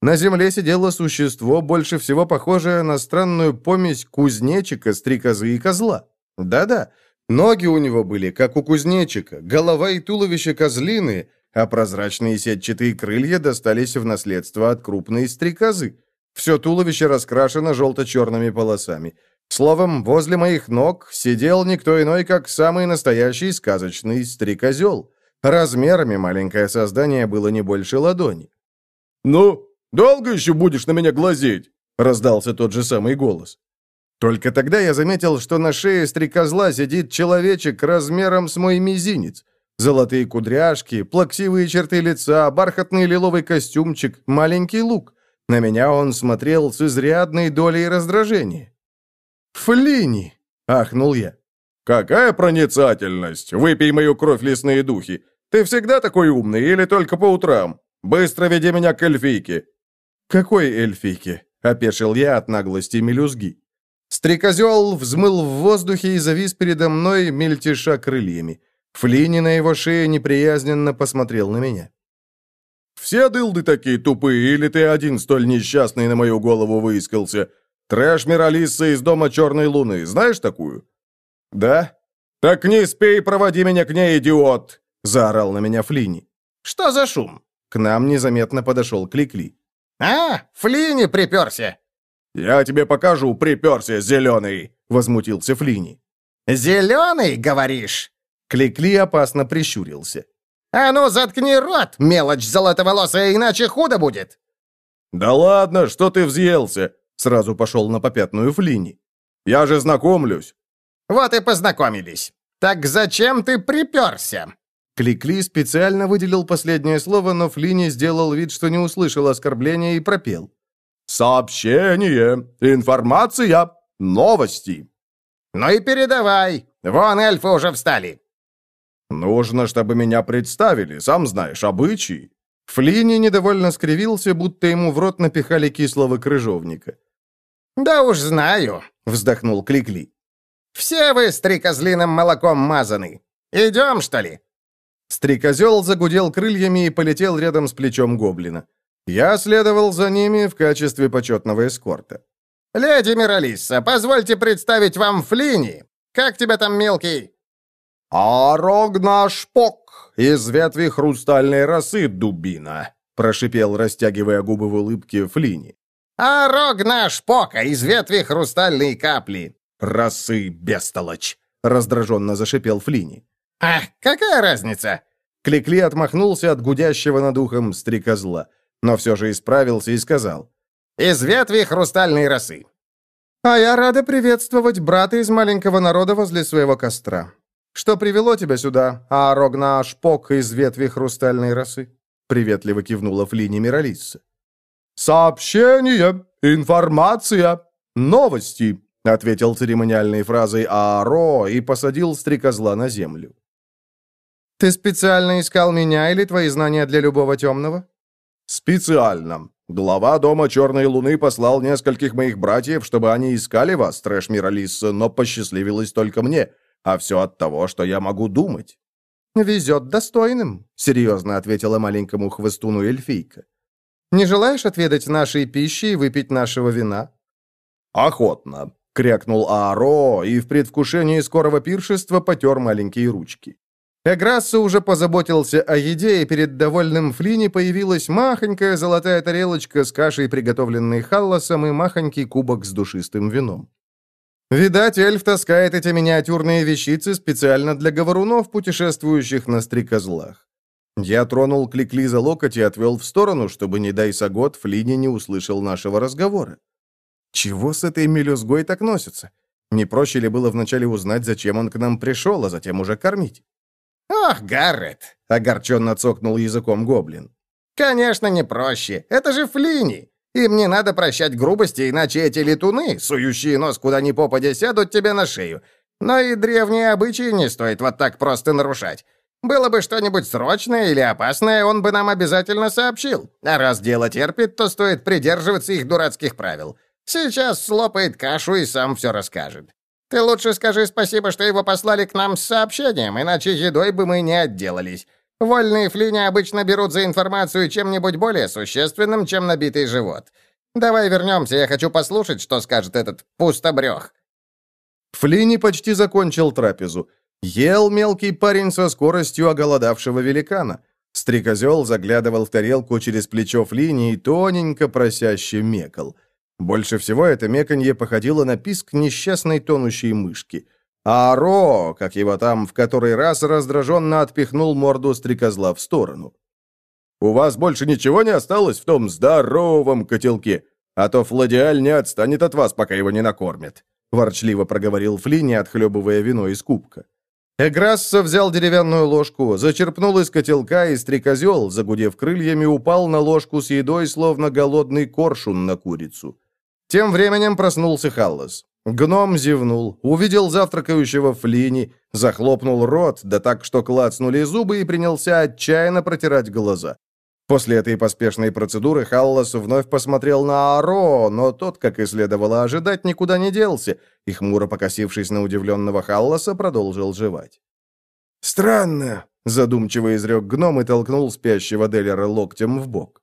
На земле сидело существо, больше всего похожее на странную помесь кузнечика, стрекозы и козла. Да-да, ноги у него были, как у кузнечика, голова и туловище козлины, а прозрачные сетчатые крылья достались в наследство от крупной стрекозы. Все туловище раскрашено желто-черными полосами. Словом, возле моих ног сидел никто иной, как самый настоящий сказочный стрекозел. Размерами маленькое создание было не больше ладони. «Ну, долго еще будешь на меня глазеть?» — раздался тот же самый голос. Только тогда я заметил, что на шее стрекозла сидит человечек размером с мой мизинец. Золотые кудряшки, плаксивые черты лица, бархатный лиловый костюмчик, маленький лук. На меня он смотрел с изрядной долей раздражения. «Флини!» — ахнул я. «Какая проницательность! Выпей мою кровь, лесные духи! Ты всегда такой умный или только по утрам? Быстро веди меня к эльфийке!» «Какой эльфийке?» — опешил я от наглости мелюзги. Стрекозел взмыл в воздухе и завис передо мной, мельтеша крыльями. Флини на его шее неприязненно посмотрел на меня. «Все дылды такие тупые, или ты один столь несчастный на мою голову выискался? Трэш Миралисса из дома Черной Луны, знаешь такую?» «Да?» «Так не спей, проводи меня к ней, идиот!» — заорал на меня Флини. «Что за шум?» К нам незаметно подошел Кликли. «А, Флини приперся!» «Я тебе покажу, приперся, зеленый!» — возмутился Флини. «Зеленый, говоришь?» Кликли опасно прищурился. «А ну, заткни рот, мелочь золотоволосая, иначе худо будет!» «Да ладно, что ты взъелся?» — сразу пошел на попятную Флини. «Я же знакомлюсь!» «Вот и познакомились. Так зачем ты приперся?» Кликли специально выделил последнее слово, но Флини сделал вид, что не услышал оскорбления и пропел. «Сообщение! Информация! Новости!» «Ну и передавай! Вон эльфы уже встали!» «Нужно, чтобы меня представили, сам знаешь, обычаи». Флини недовольно скривился, будто ему в рот напихали кислого крыжовника. «Да уж знаю», — вздохнул Кликли. «Все вы стрекозлиным молоком мазаны. Идем, что ли?» Стрекозел загудел крыльями и полетел рядом с плечом гоблина. Я следовал за ними в качестве почетного эскорта. «Леди Миралисса, позвольте представить вам Флини. Как тебя там, мелкий?» «А рог наш пок из ветви хрустальной росы, дубина», прошипел, растягивая губы в улыбке Флини. «А рог наш пока из ветви хрустальной капли». «Росы, бестолочь!» раздраженно зашипел Флини. «Ах, какая разница?» Кликли отмахнулся от гудящего над ухом стрекозла, но все же исправился и сказал. «Из ветви хрустальной росы». «А я рада приветствовать брата из маленького народа возле своего костра. Что привело тебя сюда, а рогна шпок из ветви хрустальной росы?» Приветливо кивнула Флини Миралисса. «Сообщение! Информация! Новости!» ответил церемониальной фразой «Ааро» и посадил стрекозла на землю. «Ты специально искал меня или твои знания для любого темного?» «Специально. Глава дома Черной Луны послал нескольких моих братьев, чтобы они искали вас, Трэш Миралисса, но посчастливилось только мне. А все от того, что я могу думать». «Везет достойным», — серьезно ответила маленькому хвостуну эльфийка. «Не желаешь отведать нашей пищи и выпить нашего вина?» «Охотно», — крякнул Ааро и в предвкушении скорого пиршества потер маленькие ручки. Эграсса уже позаботился о еде, и перед довольным Флини появилась махонькая золотая тарелочка с кашей, приготовленной халласом, и махонький кубок с душистым вином. Видать, эльф таскает эти миниатюрные вещицы специально для говорунов, путешествующих на стрекозлах. Я тронул Кликли за локоть и отвел в сторону, чтобы, не дай сагот, Флини не услышал нашего разговора. Чего с этой мелюзгой так носится? Не проще ли было вначале узнать, зачем он к нам пришел, а затем уже кормить? «Ох, Гаррет!» — огорченно цокнул языком гоблин. «Конечно, не проще. Это же Флини. Им не надо прощать грубости, иначе эти летуны, сующие нос куда ни попадя, сядут тебе на шею. Но и древние обычаи не стоит вот так просто нарушать. Было бы что-нибудь срочное или опасное, он бы нам обязательно сообщил. А раз дело терпит, то стоит придерживаться их дурацких правил. Сейчас слопает кашу и сам все расскажет. Ты лучше скажи спасибо, что его послали к нам с сообщением, иначе едой бы мы не отделались. Вольные флини обычно берут за информацию чем-нибудь более существенным, чем набитый живот. Давай вернемся, я хочу послушать, что скажет этот пустобрех». Флини почти закончил трапезу. Ел мелкий парень со скоростью оголодавшего великана. Стрекозел заглядывал в тарелку через плечо Флини и тоненько просяще мекал. Больше всего это меканье походило на писк несчастной тонущей мышки. А Ро, как его там в который раз раздраженно отпихнул морду стрекозла в сторону. «У вас больше ничего не осталось в том здоровом котелке, а то Фладиаль не отстанет от вас, пока его не накормят», ворчливо проговорил Флини, отхлебывая вино из кубка. Эграсса взял деревянную ложку, зачерпнул из котелка, и стрекозел, загудев крыльями, упал на ложку с едой, словно голодный коршун на курицу. Тем временем проснулся Халлас. Гном зевнул, увидел завтракающего Флини, захлопнул рот, да так, что клацнули зубы, и принялся отчаянно протирать глаза. После этой поспешной процедуры Халлас вновь посмотрел на Аро, но тот, как и следовало ожидать, никуда не делся, и, хмуро покосившись на удивленного Халласа, продолжил жевать. «Странно», — задумчиво изрек гном и толкнул спящего Деллера локтем в бок.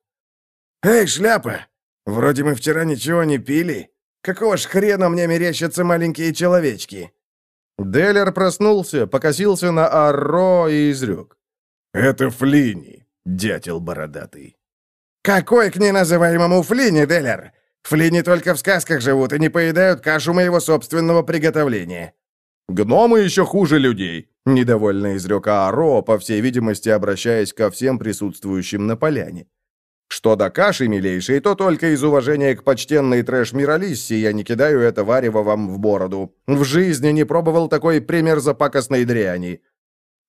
«Эй, шляпа! Вроде мы вчера ничего не пили. Какого ж хрена мне мерещатся маленькие человечки?» Деллер проснулся, покосился на Арро и изрек. «Это Флини, дятел бородатый». «Какой к неназываемому Флини, Деллер? Флини только в сказках живут и не поедают кашу моего собственного приготовления». «Гномы еще хуже людей», — недовольно изрек Ааро, по всей видимости, обращаясь ко всем присутствующим на поляне. Что до каши, милейшей, то только из уважения к почтенной трэш-миралиссе я не кидаю это варево вам в бороду. В жизни не пробовал такой пример запакостной дряни».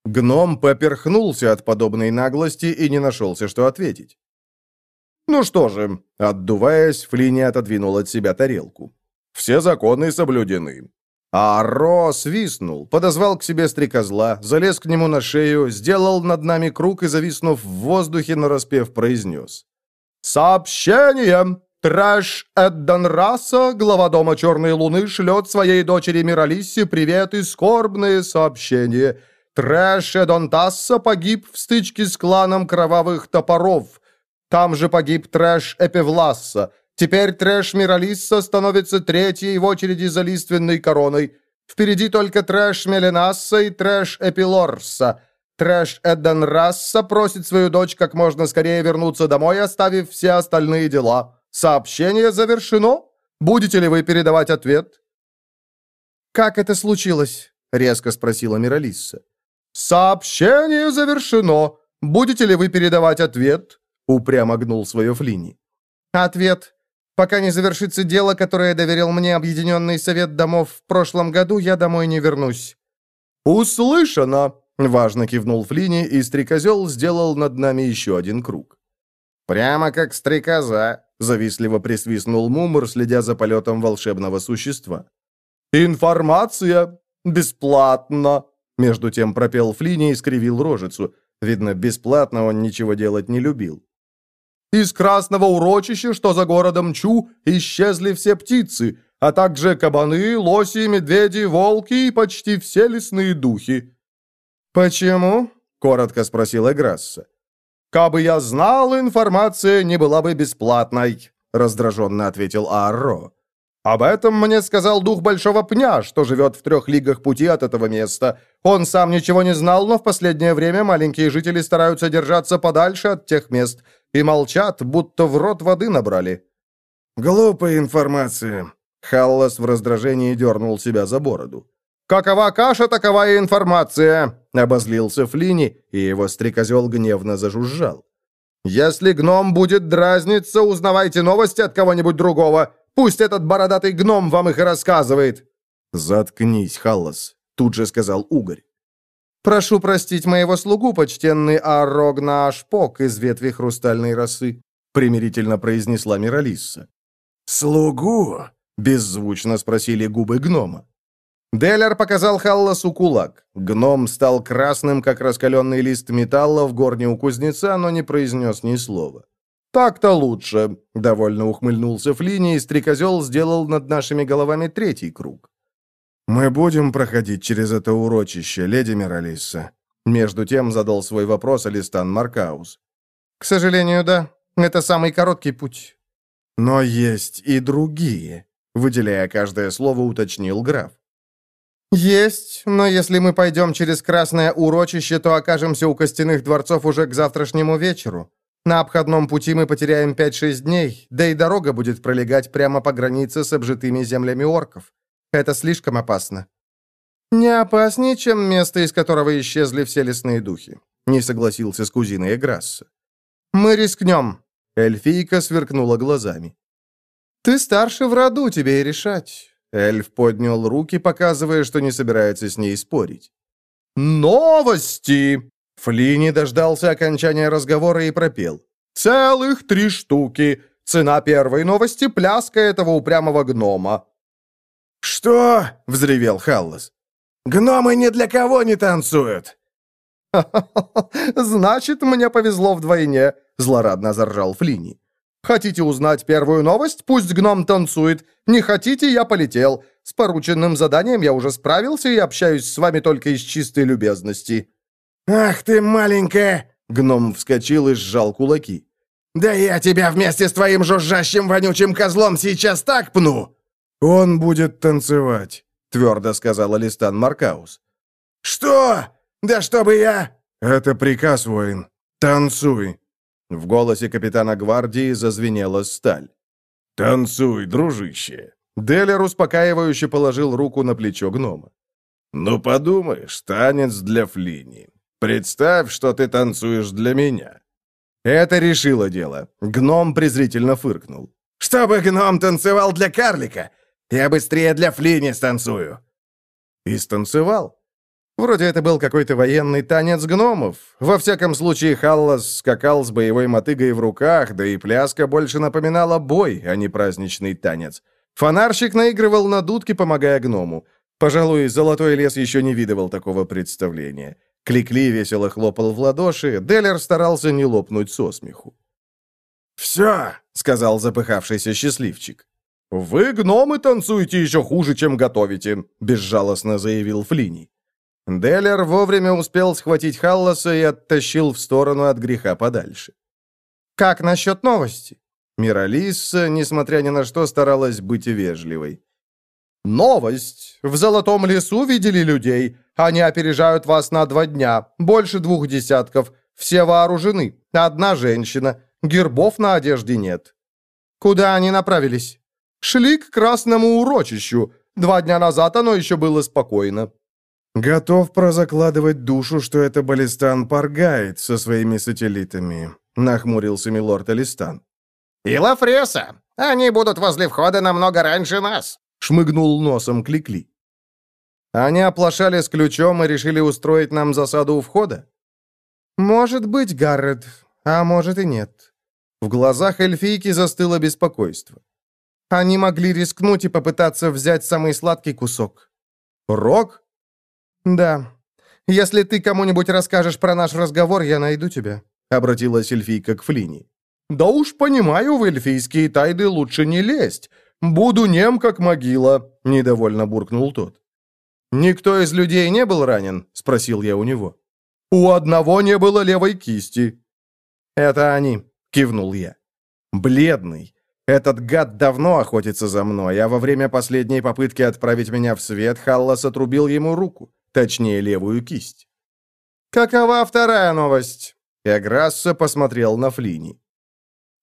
Гном поперхнулся от подобной наглости и не нашелся, что ответить. «Ну что же», — отдуваясь, Флини отодвинул от себя тарелку. «Все законы соблюдены. А Ро свистнул, подозвал к себе стрекозла, залез к нему на шею, сделал над нами круг и, зависнув в воздухе, нараспев произнес. «Сообщение! Трэш Эддан Раса, глава дома Черной Луны, шлет своей дочери Миралиссе привет и скорбные сообщения. Трэш Эдон Тасса погиб в стычке с кланом Кровавых Топоров. Там же погиб Трэш Эпевласса. Теперь трэш Миралисса становится третьей в очереди за лиственной короной. Впереди только трэш Меленасса и трэш Эпилорса. Трэш Эдден Расса просит свою дочь как можно скорее вернуться домой, оставив все остальные дела. Сообщение завершено. Будете ли вы передавать ответ? «Как это случилось?» — резко спросила Миралисса. «Сообщение завершено. Будете ли вы передавать ответ?» — упрямо гнул свое Флини. «Ответ Пока не завершится дело, которое доверил мне Объединенный Совет Домов в прошлом году, я домой не вернусь». «Услышано!» — важно кивнул Флини, и стрекозел сделал над нами еще один круг. «Прямо как стрекоза», — завистливо присвистнул Мумр, следя за полетом волшебного существа. «Информация! Бесплатно!» Между тем пропел Флини и скривил рожицу. Видно, бесплатно он ничего делать не любил. Из красного урочища, что за городом Чу, исчезли все птицы, а также кабаны, лоси, медведи, волки и почти все лесные духи». «Почему?» — коротко спросил Эграсса. «Кабы я знал, информация не была бы бесплатной», — раздраженно ответил Аарро. «Об этом мне сказал дух Большого Пня, что живет в трех лигах пути от этого места. Он сам ничего не знал, но в последнее время маленькие жители стараются держаться подальше от тех мест и молчат, будто в рот воды набрали». «Глупая информация». Халлас в раздражении дернул себя за бороду. «Какова каша, такова и информация!» — обозлился Флини, и его стрекозел гневно зажужжал. «Если гном будет дразниться, узнавайте новости от кого-нибудь другого. Пусть этот бородатый гном вам их и рассказывает!» «Заткнись, Халлас», — тут же сказал Угорь. «Прошу простить моего слугу, почтенный Аррогна Ашпок из ветви хрустальной росы», примирительно произнесла Миралисса. «Слугу?» — беззвучно спросили губы гнома. Деллер показал Халласу кулак. Гном стал красным, как раскаленный лист металла в горне у кузнеца, но не произнес ни слова. «Так-то лучше», — довольно ухмыльнулся Флини, и стрекозел сделал над нашими головами третий круг. «Мы будем проходить через это урочище, леди Миралисса?» Между тем задал свой вопрос Алистан Маркаус. «К сожалению, да. Это самый короткий путь». «Но есть и другие», — выделяя каждое слово, уточнил граф. «Есть, но если мы пойдем через Красное урочище, то окажемся у костяных дворцов уже к завтрашнему вечеру. На обходном пути мы потеряем 5-6 дней, да и дорога будет пролегать прямо по границе с обжитыми землями орков. Это слишком опасно». «Не опаснее, чем место, из которого исчезли все лесные духи», — не согласился с кузиной Эграсса. «Мы рискнем», — эльфийка сверкнула глазами. «Ты старше в роду, тебе и решать». Эльф поднял руки, показывая, что не собирается с ней спорить. «Новости!» Флини дождался окончания разговора и пропел. «Целых три штуки! Цена первой новости — пляска этого упрямого гнома. «Что?» — взревел Халлас. «Гномы ни для кого не танцуют!» «Значит, мне повезло вдвойне», — злорадно заржал Флини. «Хотите узнать первую новость? Пусть гном танцует. Не хотите, я полетел. С порученным заданием я уже справился и общаюсь с вами только из чистой любезности». «Ах ты, маленькая!» — гном вскочил и сжал кулаки. «Да я тебя вместе с твоим жужжащим вонючим козлом сейчас так пну!» «Он будет танцевать», — твердо сказал Алистан Маркаус. «Что? Да чтобы я...» «Это приказ, воин. Танцуй!» В голосе капитана гвардии зазвенела сталь. «Танцуй, дружище!» Делер успокаивающе положил руку на плечо гнома. «Ну, подумаешь, танец для Флини. Представь, что ты танцуешь для меня». Это решило дело. Гном презрительно фыркнул. «Чтобы гном танцевал для карлика! Я быстрее для Флини станцую!» И станцевал. Вроде это был какой-то военный танец гномов. Во всяком случае, Халлас скакал с боевой мотыгой в руках, да и пляска больше напоминала бой, а не праздничный танец. Фонарщик наигрывал на дудке, помогая гному. Пожалуй, Золотой лес еще не видывал такого представления. Кликли весело хлопал в ладоши, Деллер старался не лопнуть со смеху. «Все!» — сказал запыхавшийся счастливчик. «Вы, гномы, танцуете еще хуже, чем готовите», — безжалостно заявил Флини. Деллер вовремя успел схватить Халласа и оттащил в сторону от греха подальше. «Как насчет новости?» Миралисса, несмотря ни на что, старалась быть вежливой. «Новость! В Золотом лесу видели людей. Они опережают вас на два дня. Больше двух десятков. Все вооружены. Одна женщина. Гербов на одежде нет». «Куда они направились?» «Шли к Красному урочищу. Два дня назад оно еще было спокойно. «Готов прозакладывать душу, что это Балистан Паргает со своими сателлитами», — нахмурился милорд Алистан. «И Лафреса! Они будут возле входа намного раньше нас!» — шмыгнул носом Кликли. «Они оплошали с ключом и решили устроить нам засаду у входа?» «Может быть, Гаррет, а может и нет». В глазах эльфийки застыло беспокойство. Они могли рискнуть и попытаться взять самый сладкий кусок. «Рог?» «Да. Если ты кому-нибудь расскажешь про наш разговор, я найду тебя», — обратилась эльфийка к Флини. «Да уж понимаю, в эльфийские тайды лучше не лезть. Буду нем, как могила», — недовольно буркнул тот. «Никто из людей не был ранен?» — спросил я у него. «У одного не было левой кисти». «Это они», — кивнул я. «Бледный. Этот гад давно охотится за мной, а во время последней попытки отправить меня в свет Халлас отрубил ему руку точнее левую кисть. «Какова вторая новость?» Эграсса посмотрел на Флини.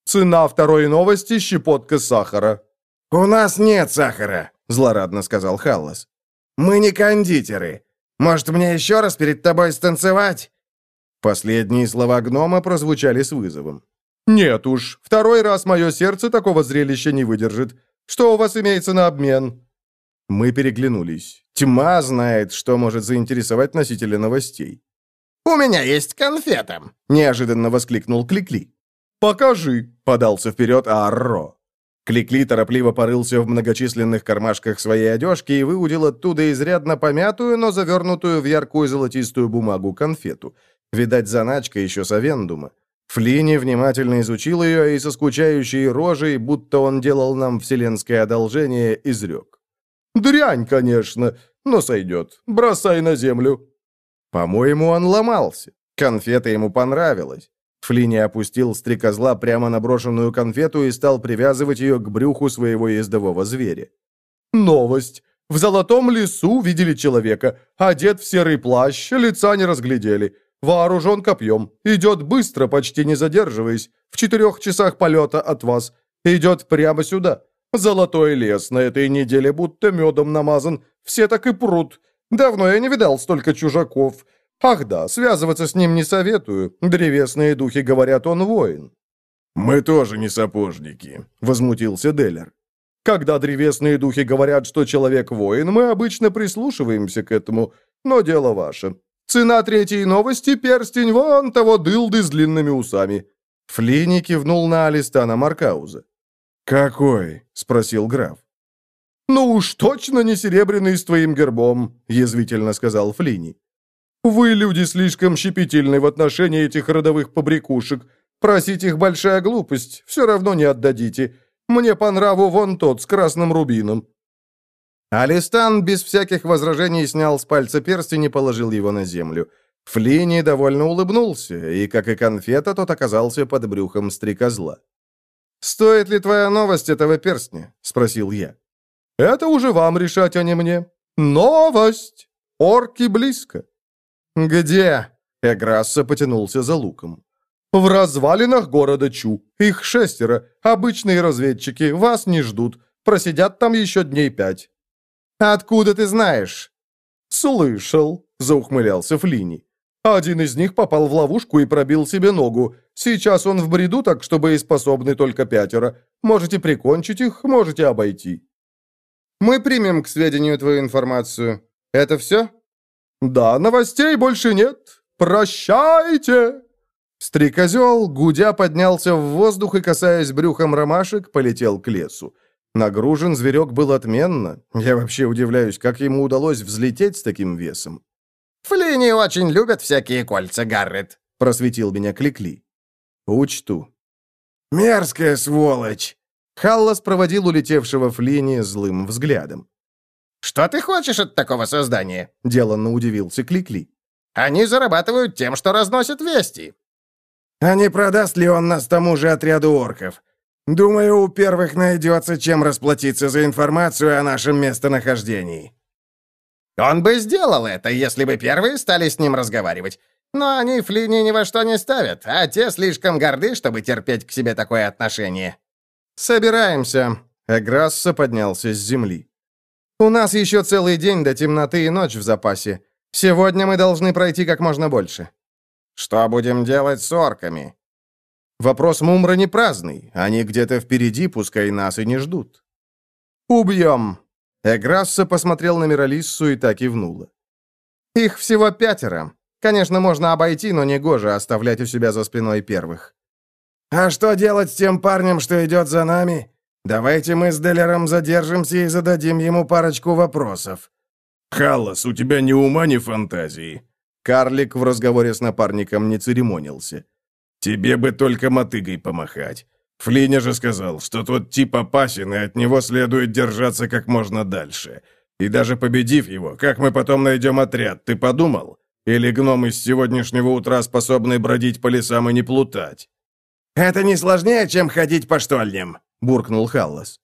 «Цена второй новости — щепотка сахара». «У нас нет сахара», — злорадно сказал Халлас. «Мы не кондитеры. Может, мне еще раз перед тобой станцевать?» Последние слова гнома прозвучали с вызовом. «Нет уж, второй раз мое сердце такого зрелища не выдержит. Что у вас имеется на обмен?» Мы переглянулись. Тьма знает, что может заинтересовать носителя новостей. «У меня есть конфета!» — неожиданно воскликнул Кликли. «Покажи!» — подался вперед Арро. Кликли торопливо порылся в многочисленных кармашках своей одежки и выудил оттуда изрядно помятую, но завернутую в яркую золотистую бумагу конфету. Видать, заначка еще с Авендума. Флини внимательно изучил ее и со скучающей рожей, будто он делал нам вселенское одолжение, изрек. Дрянь, конечно, но сойдет. Бросай на землю». По-моему, он ломался. Конфета ему понравилась. Флини опустил стрекозла прямо на брошенную конфету и стал привязывать ее к брюху своего ездового зверя. «Новость. В золотом лесу видели человека. Одет в серый плащ, лица не разглядели. Вооружен копьем. Идет быстро, почти не задерживаясь. В четырех часах полета от вас. Идет прямо сюда. Золотой лес на этой неделе будто медом намазан. Все так и прут. Давно я не видал столько чужаков. Ах да, связываться с ним не советую. Древесные духи говорят, он воин». «Мы тоже не сапожники», — возмутился Деллер. «Когда древесные духи говорят, что человек воин, мы обычно прислушиваемся к этому, но дело ваше. Цена третьей новости — перстень вон того дылды с длинными усами». Флини кивнул на Алистана Маркауза. «Какой?» — спросил граф. «Ну уж точно не серебряный с твоим гербом», — язвительно сказал Флини. «Вы, люди, слишком щепетильны в отношении этих родовых побрякушек. Просить их большая глупость, все равно не отдадите. Мне по нраву вон тот с красным рубином». Алистан без всяких возражений снял с пальца перстень и положил его на землю. Флини довольно улыбнулся, и, как и конфета, тот оказался под брюхом стрекозла. «Стоит ли твоя новость этого перстня?» — спросил я. «Это уже вам решать, а не мне. Новость! Орки близко». «Где?» — Эграсса потянулся за луком. «В развалинах города Чу. Их шестеро. Обычные разведчики. Вас не ждут. Просидят там еще дней пять». «Откуда ты знаешь?» «Слышал», — заухмылялся Флини. Один из них попал в ловушку и пробил себе ногу. Сейчас он в бреду, так что боеспособны только пятеро. Можете прикончить их, можете обойти». «Мы примем к сведению твою информацию. Это все?» «Да, новостей больше нет. Прощайте!» Стрекозел, гудя, поднялся в воздух и, касаясь брюхом ромашек, полетел к лесу. Нагружен зверек был отменно. Я вообще удивляюсь, как ему удалось взлететь с таким весом. «Флини очень любят всякие кольца, Гаррет», — просветил меня Кликли. «Учту». «Мерзкая сволочь!» Халлас проводил улетевшего Флини злым взглядом. «Что ты хочешь от такого создания?» — деланно удивился Кликли. «Они зарабатывают тем, что разносят вести». «А не продаст ли он нас тому же отряду орков? Думаю, у первых найдется, чем расплатиться за информацию о нашем местонахождении». Он бы сделал это, если бы первые стали с ним разговаривать. Но они Флини ни во что не ставят, а те слишком горды, чтобы терпеть к себе такое отношение. «Собираемся», — Эграсса поднялся с земли. «У нас еще целый день до темноты и ночь в запасе. Сегодня мы должны пройти как можно больше». «Что будем делать с орками?» Вопрос Мумра не праздный. Они где-то впереди, пускай нас и не ждут. «Убьем», Эграсса посмотрел на Миралиссу и так и внула. «Их всего пятеро. Конечно, можно обойти, но не гоже оставлять у себя за спиной первых». «А что делать с тем парнем, что идет за нами? Давайте мы с Деллером задержимся и зададим ему парочку вопросов». «Халлас, у тебя ни ума, ни фантазии». Карлик в разговоре с напарником не церемонился. «Тебе бы только мотыгой помахать. Флиня же сказал, что тот тип опасен, и от него следует держаться как можно дальше. И даже победив его, как мы потом найдем отряд, ты подумал? Или гномы с сегодняшнего утра способны бродить по лесам и не плутать?» «Это не сложнее, чем ходить по штольням», — буркнул Халлас.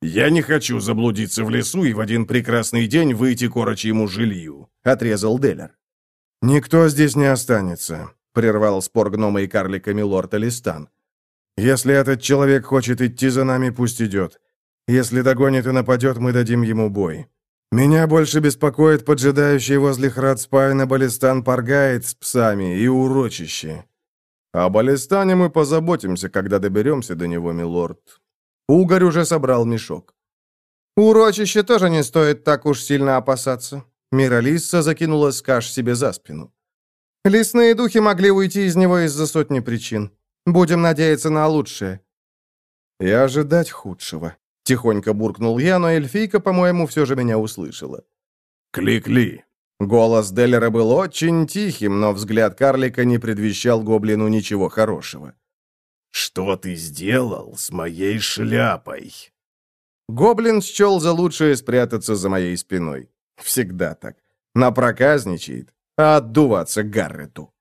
«Я не хочу заблудиться в лесу и в один прекрасный день выйти к орочьему жилью», — отрезал Деллер. «Никто здесь не останется», — прервал спор гнома и карлика Милорд Алистан. Если этот человек хочет идти за нами, пусть идет. Если догонит и нападет, мы дадим ему бой. Меня больше беспокоит поджидающий возле Храдспайна Балистан Паргает с псами и урочище. О Балистане мы позаботимся, когда доберемся до него, милорд. Угорь уже собрал мешок. Урочище тоже не стоит так уж сильно опасаться. Миралисса закинула скаш себе за спину. Лесные духи могли уйти из него из-за сотни причин. Будем надеяться на лучшее». «И ожидать худшего», — тихонько буркнул я, но эльфийка, по-моему, все же меня услышала. «Кликли». Голос Деллера был очень тихим, но взгляд карлика не предвещал гоблину ничего хорошего. «Что ты сделал с моей шляпой?» Гоблин счел за лучшее спрятаться за моей спиной. Всегда так. Напроказничает, а отдуваться Гаррету.